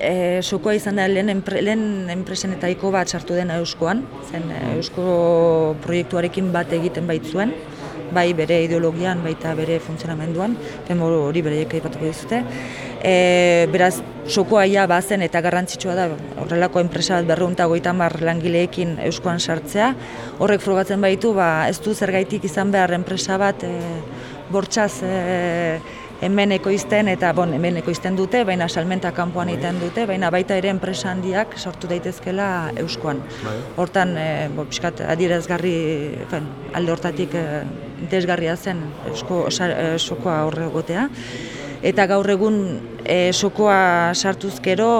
E, sokoa izan da lehen, enpre, lehen enpresenetaiko bat sartu dena Euskoan, zen e, Eusko proiektuarekin bat egiten baitzuen, bai bere ideologian, baita bere funtzionamenduan, den hori bereiek aipatuko dizute. E, beraz, sokoa ia bazen eta garrantzitsua da horrelako enpresa bat berreunta goita mar langileekin Euskoan sartzea. Horrek frogatzen baitu, ba, ez du zergaitik izan behar enpresa bat e, bortxaz e, hemen ekoizten eta bon, hemen ekoizten dute, baina salmenta kanpoan egiten dute, baina baita ere enpresa handiak sortu daitezkela Euskoan. Hortan, e, bo, pixkat, adierazgarri, fen, alde hortatik e, interesgarria zen Eusko osa- e, sokoa horre egotea. Eta gaur egun e, sokoa sartuz gero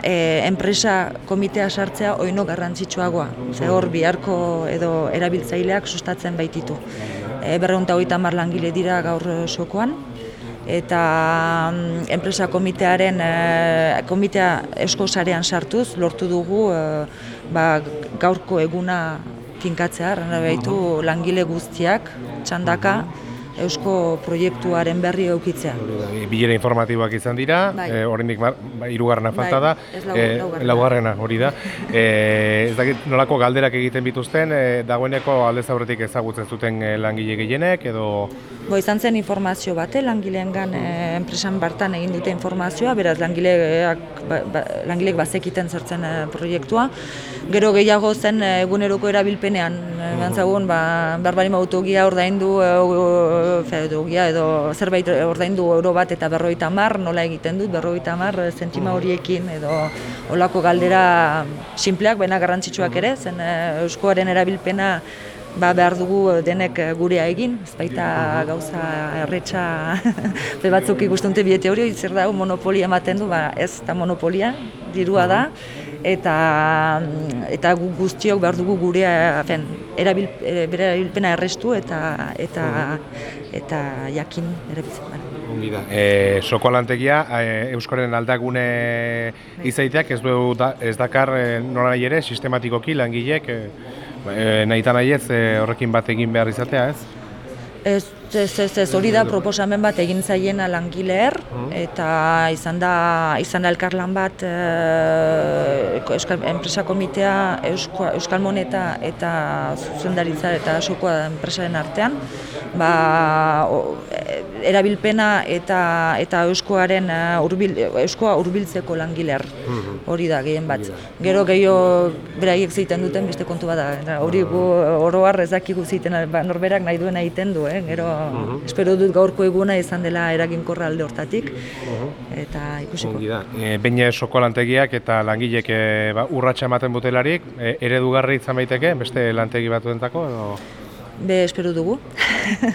e, enpresa komitea sartzea oino garrantzitsuagoa. Ze hor biharko edo erabiltzaileak sustatzen baititu. E, berreunta hogeita langile dira gaur sokoan, eta mm, enpresa komitearen e, komitea esko sarean sartuz lortu dugu e, ba, gaurko eguna finkatzea, erran baitu langile guztiak txandaka eusko proiektuaren berri eukitzea. Bilera informatiboak izan dira, Bai. eh, oraindik mar- ba, hirugarrena falta da, eh, laugarrena. hori da. Eh, ez dakit nolako galderak egiten bituzten, eh, dagoeneko aldez aurretik ezagutzen zuten langile gehienek edo Bo, izan zen informazio bate, langileengan e, enpresan bartan egin dute informazioa, beraz langileak, ba, ba, langileek bazekiten zertzen e, proiektua. Gero gehiago zen e, eguneroko erabilpenean, e, bantzagun, ba, barbarim autogia ordaindu, e, o- fe, autogia edo zerbait ordaindu euro bat eta berrogeita hamar, nola egiten dut, berrogeita hamar zentima horiekin, edo olako galdera sinpleak, baina garrantzitsuak ere, zen e, euskoaren erabilpena ba, behar dugu denek gurea egin, ez baita gauza erretxa be batzuk ikusten dute bide teorio, zer da, monopolia ematen du, ba, ez da monopolia, dirua da, eta eta gu guztiok behar dugu gurea, fen, erabil, e, bere erabilpena errestu eta eta eta jakin erabiltzen. Bueno. Ongi da. E, soko lantegia, e, Euskoren aldagune izaiteak ez du da, ez dakar e, nola nahi ere sistematikoki langilek e, e, nahita nahi ez e, horrekin bat egin behar izatea, ez? Ez, ez, ez, ez, hori da proposamen bat egin zaiena langileer, eta izan da, izan da elkarlan bat e, Euskal, enpresa komitea Eusko, Euskal Moneta eta zuzendaritza eta sokoa enpresaren artean, ba, o, e, erabilpena eta eta euskoaren e, hurbil euskoa hurbiltzeko langileer. Hori da gehien bat. Gero gehiago beraiek zeiten duten beste kontu bada. Hori oro har ez dakigu zeiten ba, norberak nahi duena egiten du, eh? Gero espero dut gaurko eguna izan dela eraginkorra alde hortatik. Eta ikusiko. Ongi da. E, Behin soko lantegiak eta langilek e, ba, urratsa ematen butelarik, e, eredugarri izan baiteke, beste lantegi batuentako edo... Be espero dugu.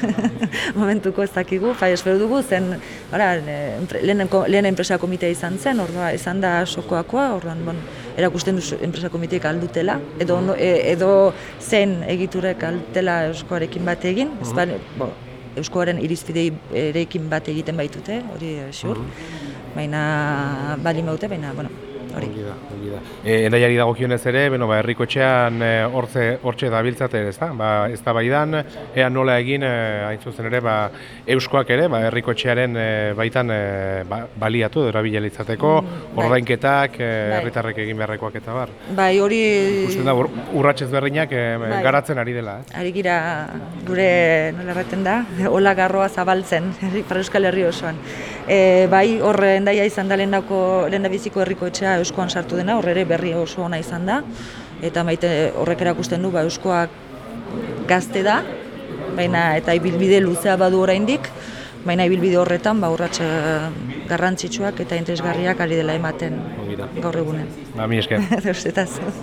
Momentuko ez dakigu, bai espero dugu zen, ora, eh, lehen, lehen enpresa komitea izan zen, ordua izan da sokoakoa, orduan bon, erakusten du enpresa komiteek aldutela, edo, e- edo zen egiturek aldutela euskoarekin bat egin, ez bali, bo, euskoaren irizpidei erekin bat egiten baitute, hori eh, ziur, baina bali maute, baina, bueno, hori. Ongi da, ongi da. E, endaiari dagokionez ere, bueno, ba, herriko etxean e, hortze, hortxe dabiltzate, ez da? Ba, ez da baidan, ea nola egin, e, hain zuzen ere, ba, euskoak ere, ba, herriko etxearen e, baitan e, ba, baliatu, edo erabile izateko, bai. ordainketak, e, herritarrek egin beharrekoak eta bar. Bai, hori Usten da, ur- urrats ezberdinak e, Bai. garatzen ari dela, ez? Ari gira gure nola erraten da, hola garroa zabaltzen, herri, Euskal Herri osoan. E, bai, horre endaia izan da lehendako, lehendabiziko herriko etxea Euskoan sartu dena, horre ere berri oso ona izan da, eta maite horrek erakusten du, ba, Euskoak gazte da, baina eta ibilbide luzea badu oraindik, baina ibilbide horretan ba urrats eh, garrantzitsuak eta interesgarriak ari dela ematen gaur egunen. Ba, mi esker.